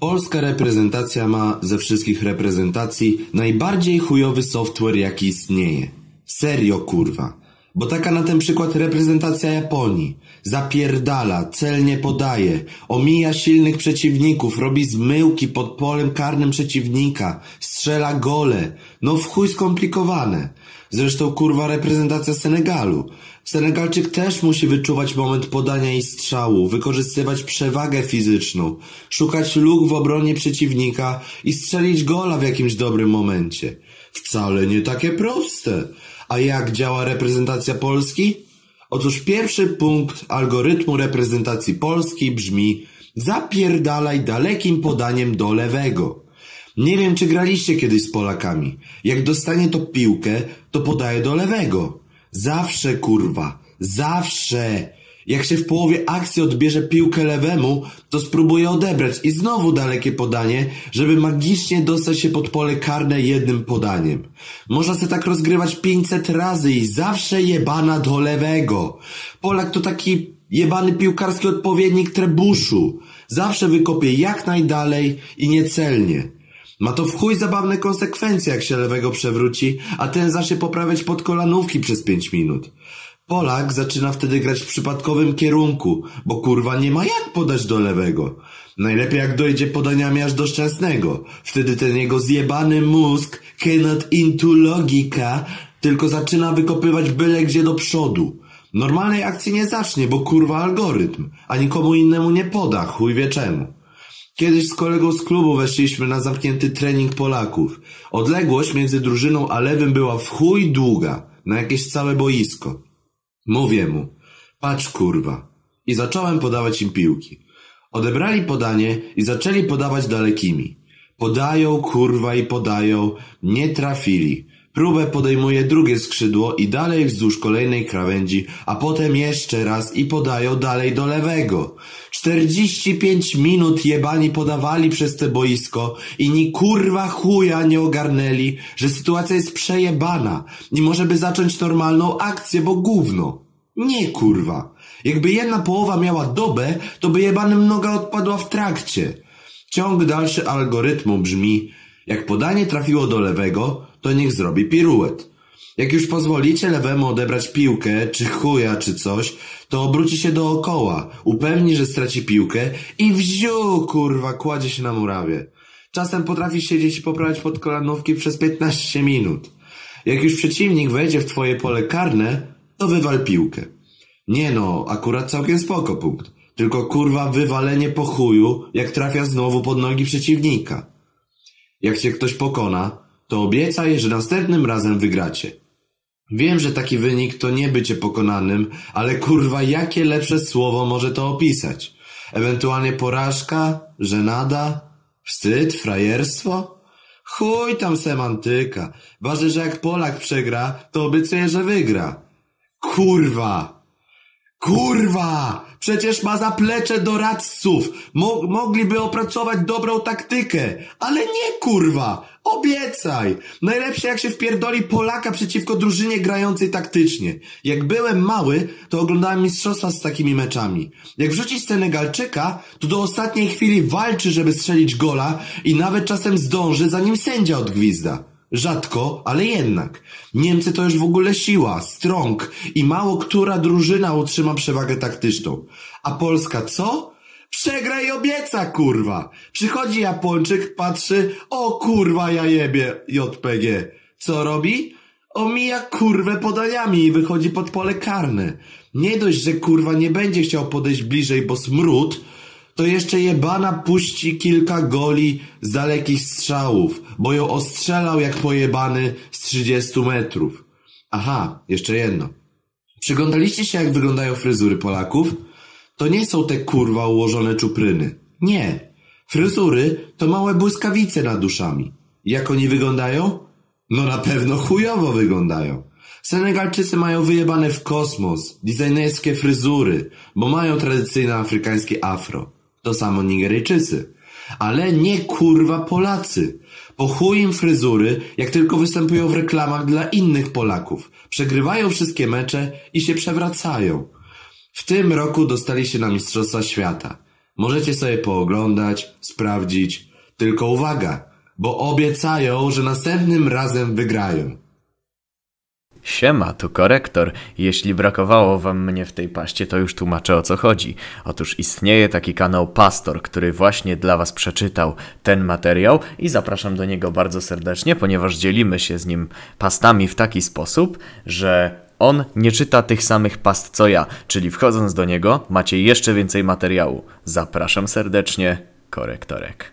Polska reprezentacja ma ze wszystkich reprezentacji najbardziej chujowy software jaki istnieje. Serio kurwa. Bo taka na ten przykład reprezentacja Japonii. Zapierdala, celnie podaje, omija silnych przeciwników, robi zmyłki pod polem karnym przeciwnika, strzela gole. No w chuj skomplikowane. Zresztą kurwa reprezentacja Senegalu. Senegalczyk też musi wyczuwać moment podania i strzału, wykorzystywać przewagę fizyczną, szukać luk w obronie przeciwnika i strzelić gola w jakimś dobrym momencie. Wcale nie takie proste. A jak działa reprezentacja Polski? Otóż pierwszy punkt algorytmu reprezentacji Polski brzmi zapierdalaj dalekim podaniem do lewego. Nie wiem, czy graliście kiedyś z Polakami. Jak dostanie to piłkę, to podaje do lewego. Zawsze, kurwa. Zawsze. Jak się w połowie akcji odbierze piłkę lewemu, to spróbuje odebrać i znowu dalekie podanie, żeby magicznie dostać się pod pole karne jednym podaniem. Można się tak rozgrywać 500 razy i zawsze jebana do lewego. Polak to taki jebany piłkarski odpowiednik trebuszu. Zawsze wykopie jak najdalej i niecelnie. Ma to w chuj zabawne konsekwencje, jak się lewego przewróci, a ten zacznie poprawiać pod kolanówki przez 5 minut. Polak zaczyna wtedy grać w przypadkowym kierunku, bo kurwa nie ma jak podać do lewego. Najlepiej jak dojdzie podaniami aż do szczęsnego. Wtedy ten jego zjebany mózg cannot into logika, tylko zaczyna wykopywać byle gdzie do przodu. Normalnej akcji nie zacznie, bo kurwa algorytm, a nikomu innemu nie poda, chuj wie czemu. Kiedyś z kolegą z klubu weszliśmy na zamknięty trening Polaków. Odległość między drużyną a lewym była w chuj długa, na jakieś całe boisko. Mówię mu, patrz kurwa. I zacząłem podawać im piłki. Odebrali podanie i zaczęli podawać dalekimi. Podają kurwa i podają, nie trafili. Próbę podejmuje drugie skrzydło i dalej wzdłuż kolejnej krawędzi, a potem jeszcze raz i podają dalej do lewego. 45 minut jebani podawali przez te boisko i ni kurwa chuja nie ogarnęli, że sytuacja jest przejebana i może by zacząć normalną akcję, bo gówno. Nie kurwa. Jakby jedna połowa miała dobę, to by jebanym noga odpadła w trakcie. Ciąg dalszy algorytmu brzmi, jak podanie trafiło do lewego, to niech zrobi piruet. Jak już pozwolicie lewemu odebrać piłkę, czy chuja, czy coś, to obróci się dookoła, upewni, że straci piłkę i wziu, kurwa, kładzie się na murawie. Czasem potrafi siedzieć i poprawiać pod kolanówki przez 15 minut. Jak już przeciwnik wejdzie w twoje pole karne, to wywal piłkę. Nie no, akurat całkiem spoko punkt. Tylko kurwa wywalenie po chuju, jak trafia znowu pod nogi przeciwnika. Jak cię ktoś pokona, to obiecaj, że następnym razem wygracie. Wiem, że taki wynik to nie bycie pokonanym, ale kurwa jakie lepsze słowo może to opisać? Ewentualnie porażka, żenada, wstyd, frajerstwo? Chuj tam semantyka. Ważne, że jak Polak przegra, to obiecuje, że wygra. Kurwa! Kurwa! Przecież ma zaplecze doradców. Mo mogliby opracować dobrą taktykę. Ale nie kurwa! Obiecaj! Najlepsze jak się wpierdoli Polaka przeciwko drużynie grającej taktycznie. Jak byłem mały, to oglądałem mistrzostwa z takimi meczami. Jak wrzucić Senegalczyka, to do ostatniej chwili walczy, żeby strzelić gola i nawet czasem zdąży, zanim sędzia odgwizda. Rzadko, ale jednak. Niemcy to już w ogóle siła, strong i mało która drużyna utrzyma przewagę taktyczną. A Polska co? Przegra i obieca, kurwa. Przychodzi Japończyk, patrzy, o kurwa ja jebie, JPG. Co robi? Omija kurwę podaniami i wychodzi pod pole karne. Nie dość, że kurwa nie będzie chciał podejść bliżej, bo smród, to jeszcze jebana puści kilka goli z dalekich strzałów, bo ją ostrzelał jak pojebany z 30 metrów. Aha, jeszcze jedno. Przyglądaliście się jak wyglądają fryzury Polaków? To nie są te kurwa ułożone czupryny. Nie. Fryzury to małe błyskawice nad duszami. Jak oni wyglądają? No na pewno chujowo wyglądają. Senegalczycy mają wyjebane w kosmos, designerskie fryzury, bo mają tradycyjne afrykańskie afro. To samo Nigeryjczycy. Ale nie kurwa Polacy. Po chuj im fryzury, jak tylko występują w reklamach dla innych Polaków. Przegrywają wszystkie mecze i się przewracają. W tym roku dostali się na Mistrzostwa Świata. Możecie sobie pooglądać, sprawdzić. Tylko uwaga, bo obiecają, że następnym razem wygrają. Siema, tu korektor. Jeśli brakowało wam mnie w tej paście, to już tłumaczę o co chodzi. Otóż istnieje taki kanał Pastor, który właśnie dla was przeczytał ten materiał i zapraszam do niego bardzo serdecznie, ponieważ dzielimy się z nim pastami w taki sposób, że on nie czyta tych samych past co ja, czyli wchodząc do niego macie jeszcze więcej materiału. Zapraszam serdecznie, korektorek.